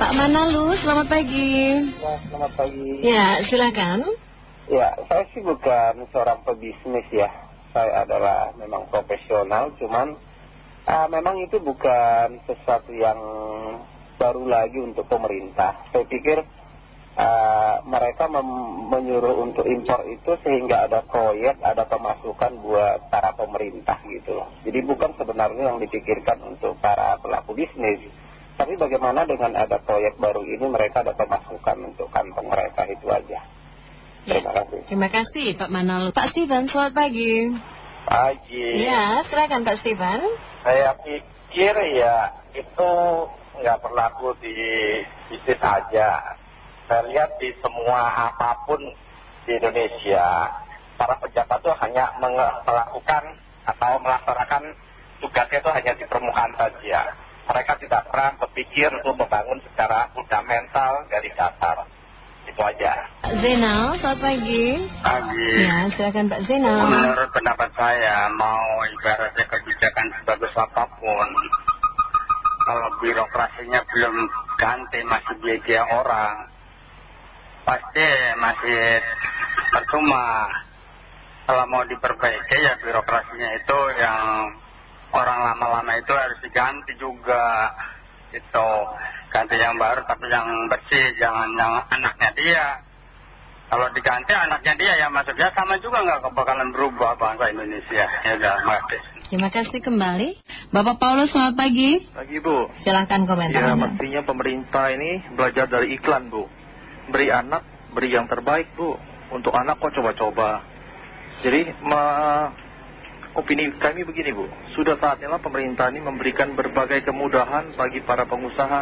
Pak Manalu, selamat pagi. Ya, selamat pagi. Ya, silakan. Ya, saya sih bukan seorang pebisnis ya. Saya adalah memang profesional, cuman uh, memang itu bukan sesuatu yang baru lagi untuk pemerintah. Saya pikir uh, mereka menyuruh untuk impor itu sehingga ada proyek, ada pemasukan buat para pemerintah gitu loh. Jadi bukan sebenarnya yang dipikirkan untuk para pelaku bisnis. Tapi bagaimana dengan ada proyek baru ini mereka ada pemasukan untuk kantong mereka itu aja. Terima kasih. Terima kasih Pak Manal. Pak Steven, selamat pagi. Pagi. Ya, silakan Pak Steven. Saya pikir ya itu nggak berlaku di bisnis aja. Saya lihat di semua apa pun di Indonesia, para pejabat itu hanya melakukan atau melaksanakan tugasnya itu hanya di permukaan saja. Mereka berpikir untuk membangun secara fundamental dari dasar. Itu aja. Zena, selamat pagi. Pagi. Ya, silakan Pak Zena. Menurut pendapat saya, mau ibaratnya kebijakan sebagus apa pun, kalau birokrasinya belum ganti masih biaya orang, pasti masih percuma. Kalau mau diperbaiki ya birokrasinya itu yang orang lama-lama itu harus diganti juga. Itu ganti yang baru tapi yang bersih, jangan yang anaknya dia. Kalau diganti anaknya dia yang masuk dia sama juga nggak bakalan berubah bangsa Indonesia. Ya udah, makasih. Terima kasih kembali. Bapak Paulus, selamat pagi. Pagi Bu. Silahkan komentar Ya mestinya pemerintah ini belajar dari iklan Bu. Beri anak, beri yang terbaik Bu. Untuk anak kok coba-coba. Jadi ma- opini kami begini Bu. Sudah saatnya lah pemerintah ini memberikan berbagai kemudahan bagi para pengusaha.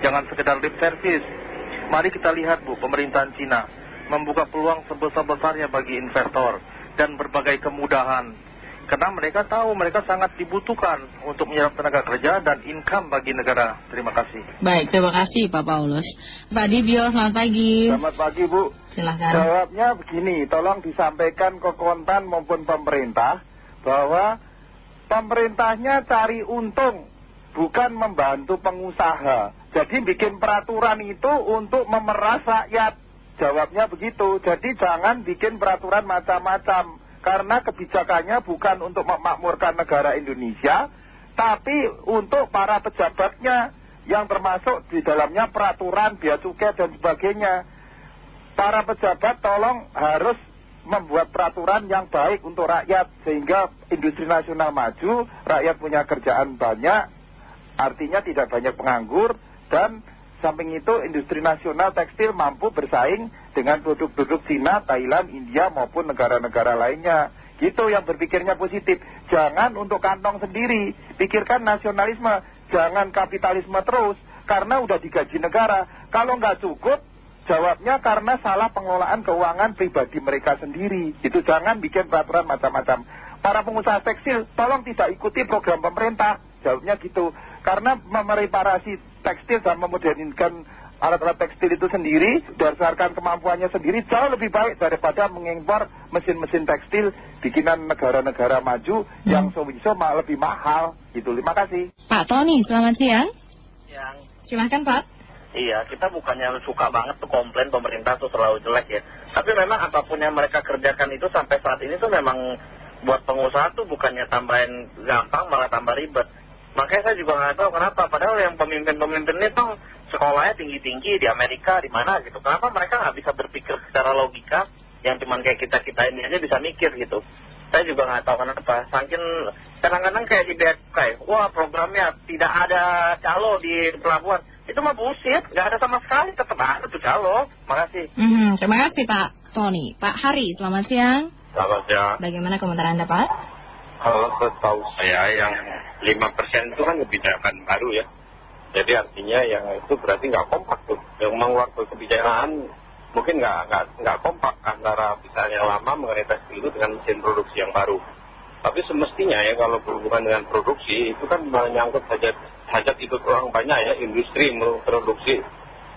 Jangan sekedar lip service. Mari kita lihat Bu, pemerintahan Cina membuka peluang sebesar-besarnya bagi investor dan berbagai kemudahan. Karena mereka tahu mereka sangat dibutuhkan untuk menyerap tenaga kerja dan income bagi negara. Terima kasih. Baik, terima kasih Pak Paulus. Pak Dibio, selamat pagi. Selamat pagi Bu. Silahkan. Jawabnya begini, tolong disampaikan ke kontan maupun pemerintah bahwa pemerintahnya cari untung, bukan membantu pengusaha. Jadi bikin peraturan itu untuk memeras rakyat. Jawabnya begitu. Jadi jangan bikin peraturan macam-macam. Karena kebijakannya bukan untuk memakmurkan negara Indonesia, tapi untuk para pejabatnya yang termasuk di dalamnya peraturan, biaya cukai dan sebagainya. Para pejabat tolong harus membuat peraturan yang baik untuk rakyat sehingga industri nasional maju, rakyat punya kerjaan banyak, artinya tidak banyak penganggur dan samping itu industri nasional tekstil mampu bersaing dengan produk-produk Cina, Thailand, India maupun negara-negara lainnya. Gitu yang berpikirnya positif. Jangan untuk kantong sendiri. Pikirkan nasionalisme. Jangan kapitalisme terus. Karena udah digaji negara. Kalau nggak cukup, jawabnya karena salah pengelolaan keuangan pribadi mereka sendiri. Itu jangan bikin peraturan macam-macam. Para pengusaha tekstil, tolong tidak ikuti program pemerintah. Jawabnya gitu. Karena mereparasi tekstil dan memodernkan alat-alat tekstil itu sendiri berdasarkan kemampuannya sendiri jauh lebih baik daripada mengimpor mesin-mesin tekstil bikinan negara-negara maju yang so-so lebih mahal gitu. Terima kasih. Pak Tony, selamat siang. Yang Silahkan Pak. Iya, kita bukannya suka banget tuh komplain pemerintah tuh terlalu jelek ya. Tapi memang apa pun yang mereka kerjakan itu sampai saat ini tuh memang buat pengusaha tuh bukannya tambahin gampang malah tambah ribet. Makanya saya juga nggak tahu kenapa. Padahal yang pemimpin-pemimpin tuh sekolahnya tinggi-tinggi di Amerika, di mana gitu. Kenapa mereka nggak bisa berpikir secara logika yang cuman kayak kita-kita ini aja bisa mikir gitu. Saya juga nggak tahu kenapa. Saking kadang-kadang kayak di cukai, wah programnya tidak ada calo di pelabuhan. Itu mah bullshit, nggak ada sama sekali, tetap ada tuh calo. Makasih. Mhm, terima kasih Pak Tony. Pak Hari, selamat siang. Selamat siang. Bagaimana komentar Anda Pak? Kalau setahu saya yang 5% itu kan kebijakan baru ya. Jadi artinya yang itu berarti nggak kompak tuh. Yang mengeluarkan kebijakan mungkin nggak nggak nggak kompak antara misalnya lama mengenai tekstil itu dengan mesin produksi yang baru. Tapi semestinya ya kalau berhubungan dengan produksi itu kan menyangkut hajat hajat ikut orang banyak ya industri produksi.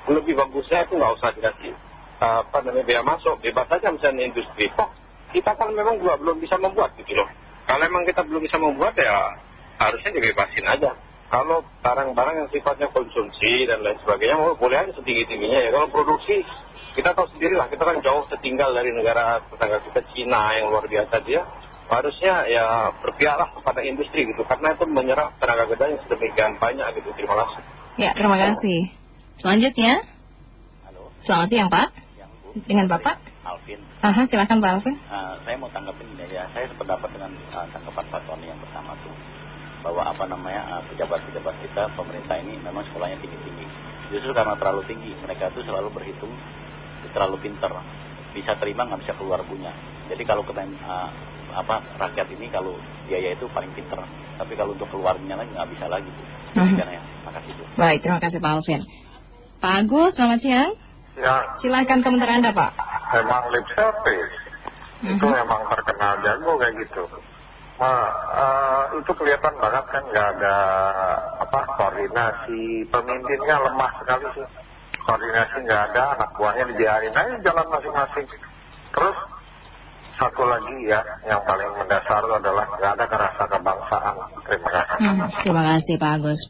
Lebih bagusnya itu nggak usah dikasih apa namanya biaya masuk bebas saja misalnya industri. Toh kita kan memang juga belum bisa membuat gitu loh. Kalau memang kita belum bisa membuat ya harusnya dibebasin aja. kalau barang-barang yang sifatnya konsumsi dan lain sebagainya mau boleh aja setinggi-tingginya ya kalau produksi kita tahu sendiri lah kita kan jauh setinggal dari negara tetangga kita Cina yang luar biasa dia harusnya ya berpihaklah kepada industri gitu karena itu menyerap tenaga kerja yang sedemikian banyak gitu terima kasih Ya, terima kasih. Selanjutnya, Halo, selamat siang Pak. yang Bu. Dengan Bapak? Alvin. Aha, silakan Pak Alvin. Eh, saya mau tanggapin ini ya. Saya sependapat dengan eh, tanggapan Pak Tony yang pertama tuh. Bahwa apa namanya, eh, pejabat-pejabat kita, pemerintah ini memang sekolahnya tinggi-tinggi. Justru karena terlalu tinggi, mereka tuh selalu berhitung terlalu pinter. Bisa terima, nggak bisa keluar punya. Jadi kalau ke apa rakyat ini kalau biaya itu paling pinter. Tapi kalau untuk keluarnya lagi nggak bisa lagi. tuh. Demikian ya. Makasih Bu. Baik, terima kasih Pak Alvin. Pak Agus, selamat siang. ya Silahkan komentar Anda Pak. memang lip service itu memang terkenal jago kayak gitu Nah, eh, itu kelihatan banget kan nggak ada apa koordinasi pemimpinnya lemah sekali sih koordinasi nggak ada anak buahnya dibiarin aja jalan masing-masing terus satu lagi ya yang paling mendasar adalah nggak ada rasa kebangsaan terima kasih Hmm, terima kasih Pak Agus.